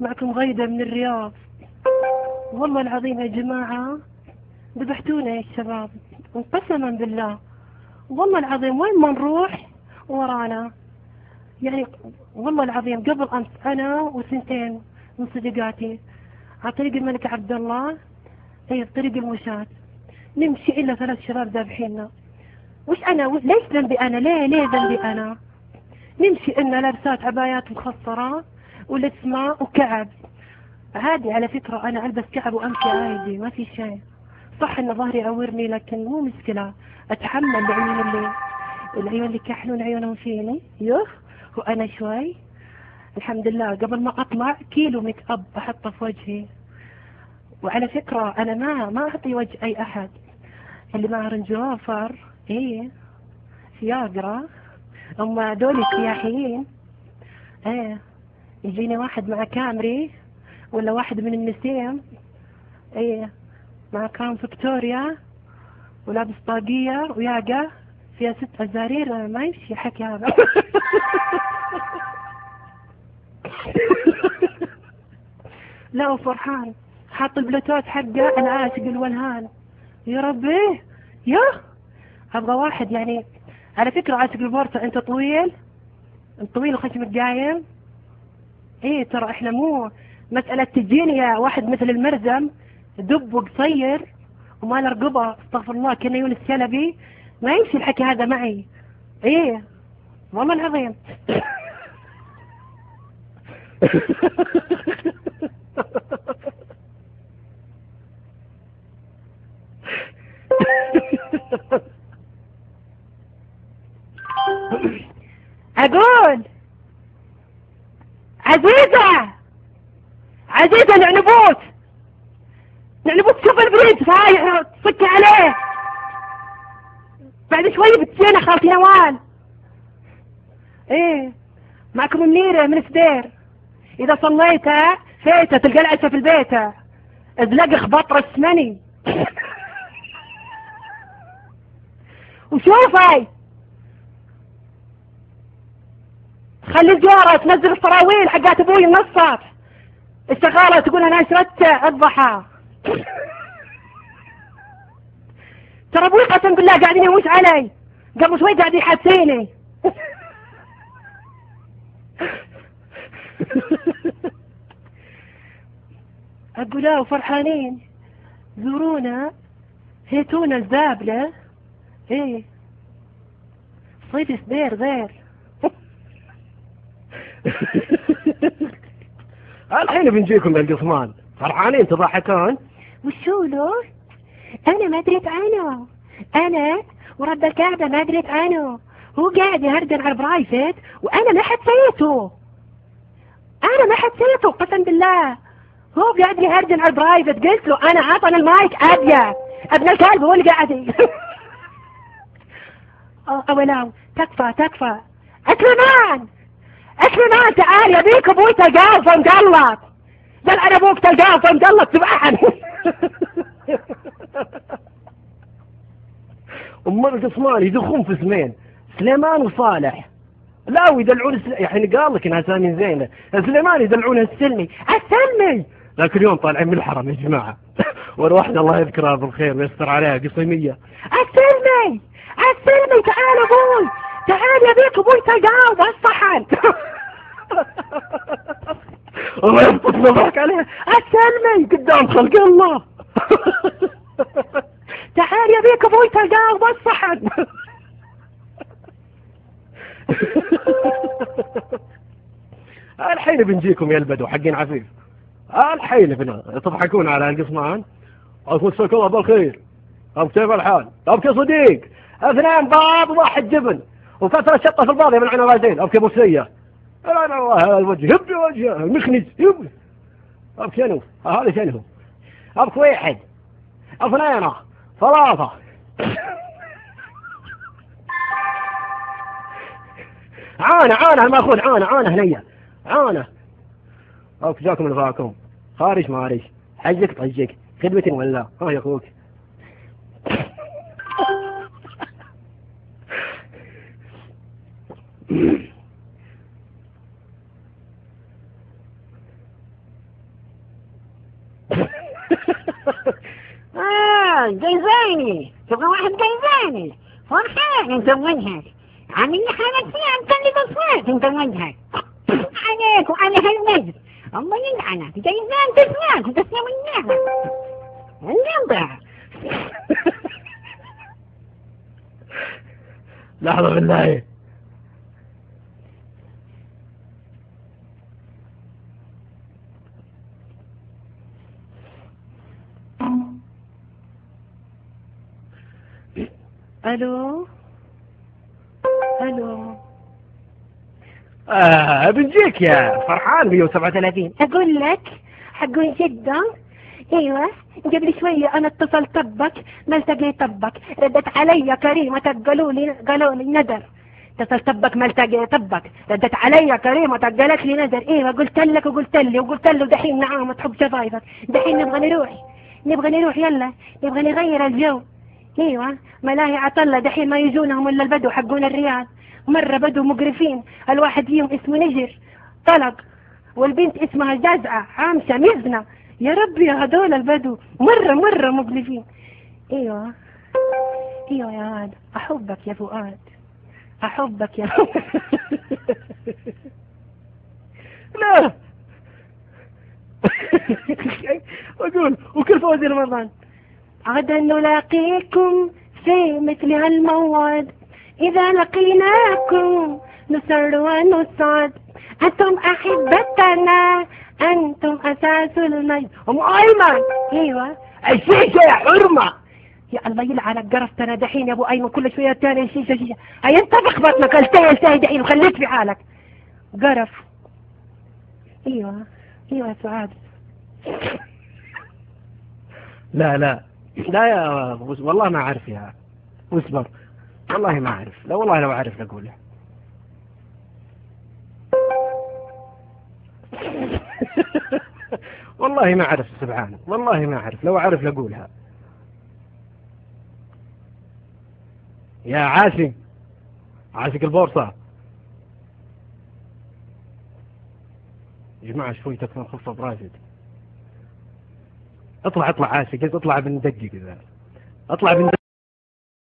معكم غيدة من الرياض. والله العظيم يا جماعة ذبحتونا يا شباب قسما بالله. والله العظيم وين ما نروح ورانا. يعني والله العظيم قبل أمس أنا وسنتين من صديقاتي على طريق الملك عبد الله أي طريق المشاة. نمشي إلا ثلاث شباب ذابحيننا. وش أنا؟ ليش ذنبي أنا؟ ليه ليه ذنبي أنا؟ نمشي إنا لابسات عبايات مخصرة ولسمة وكعب. عادي على فكرة أنا ألبس كعب وأمشي عادي ما في شيء. صح إن ظهري يعورني لكن مو مشكلة. أتحمل العيون اللي العيون اللي كحلون عيونهم فيني. يخ وأنا شوي. الحمد لله. قبل ما أطلع كيلو ميك أب أحطه في وجهي. وعلى فكرة أنا ما ما أعطي وجه أي أحد. اللي مع رنجوفر إيه. فياجرا أما دول سياحيين. إيه. يجيني واحد مع كامري ولا واحد من النسيم؟ إيه مع كام فيكتوريا ولابس طاقية وياقة فيها ست أزارير. ما يمشي حكي هذا. لا وفرحان. حاط البلوتوث حقه أنا عاشق الولهان. يا ربي يا. أبغى واحد يعني على فكرة عاشق البورصة أنت طويل. طويل وخشمك قايم. إيه ترى إحنا مو مسألة تجيني يا واحد مثل المرزم دب وقصير وما رقبة أستغفر الله كنا يونس شلبي. ما يمشي الحكي هذا معي. إيه والله العظيم. أقول عزيزة! عزيزة نعنبوت! نعنبوت شوف البريد! صايح صك عليه! بعد شوي بتجينا خالتي نوال إيه معكم منيرة من سدير. إذا صليتها فيتة تلقى العشاء في البيت. ازلق بطر السمني وشوفي خلي الجارة تنزل الصراويل حقات أبوي من الشغالة تقول أنا شربت الضحى. ترى أبوي قسم بالله قاعدين يموت علي. قبل شوي قاعد يحسيني أقول وفرحانين زورونا. هيتونا الزابلة إيه. صيد سبير غير. الحين بنجيكم القصمان فرحانين تضحكون؟ وشو له؟ أنا ما دريت عنه أنا ورب الكعبة ما دريت عنه هو قاعد يهردن على برايفت وأنا ما حسيته أنا ما حسيته قسم بالله. هو قاعد يهردن على برايفت. قلت له أنا عطني المايك ابيا ابن الكلب هو اللي قاعد أولاو تكفى تكفى. اسلمان اسلمان تعال يا بيك أبوي تلقاه فمقلط قال أنا أبوك تلقاه فمقلط تبعحني أم القصمان يدخون في اسمين سليمان وصالح. لا ويدلعون. يعني قال لك إنها اسامي زينة. سليمان يدلعونها السلمي. السلمي! لكن اليوم طالعين من الحرم يا جماعة. والواحد الله يذكرها بالخير ويستر عليها قصيميه السلمي! السلمي تعال أبوي. تعال يا بيك أبوي تلقاه بالصحن الله يبطل نضحك عليها السلمي قدام خلق الله. تعال يا بيك أبوي تلقاه بالصحن الحين بنجيكم يا البدو حقين عفيف. الحين بنا تضحكون على القصمان. مساك الله بالخير. طب كيف الحال؟ طب يا صديق. اثنين بيض واحد جبن. وكثرة شطة في الباض يا من عنا راسين ابكي بوسية لا لا والله الوجه. يبي وجه مخنز يبي ابكي شنو؟ هذا شنو ابكي واحد. اثنين. ثلاثة. عانة عانة المأخوذ عانة عانة هنية عانة أوك جاكم رفاقكم خارج مارج حجك طجك. خدمة ولا؟ ها يا أخوك. آه جيزاني تبغى واحد جيزاني فرحان انت وجهك. عامل لي حالة فيها مكلم اصوات انت وجهك. عليك وعلى هالمجد الله يلعنك. جيزان تسمعك وتسلم النعمة الجنطة لحظة بالله. ألو؟ ألو؟ آه بنجيك يا فرحان 137 أقول لك حقون جدة أيوه قبل شوية أنا اتصلت بك ما التقيت بك ردت علي كريمة قالوا لي قالوا لي ندر اتصلت بك ما التقيت بك ردت علي كريمة قالت لي ندر أيوه قلت لك وقلت لي وقلت له دحين نعم تحب شفايفك. دحين نبغى نروح. نبغى نروح يلا. نبغى نغير الجو. أيوه. ملاهي عطلة دحين ما يجونهم إلا البدو حقون الرياض. مرة بدو مقرفين. الواحد فيهم اسمه نجر. طلق. والبنت اسمها جزعة. عامشة مزنة. يا ربي هذول البدو. مرة مرة مقرفين. أيوه. أيوه يا واد أحبك يا فؤاد. أحبك يا لا. أقول. وكل فوزي رمضان. غدا نلاقيكم في مثل هالموعد. إذا لقيناكم نسر ونسعد. أنتم أحبتنا أنتم أساس المجد. أم أيمن! أيوة. الشيشة يا حرمة! يا الله يلعنك قرفتنا دحين يا أبو أيمن. كل شوية تاني شيشة شيشة هيا أنت بخبطنا قلتي التهي دحين. وخليت في حالك. قرف. أيوة. أيوة يا سعاد. لا لا. لا يا والله ما أعرف يا واصبر والله ما أعرف. لا والله لو أعرف اقولها والله ما أعرف سبحان. والله ما أعرف. لو أعرف لأقولها. يا عاسي عاسك البورصة. يا جماعة شوي تكون خفة براسي. اطلع اطلع قلت اطلع بندقق اذا اطلع بندقق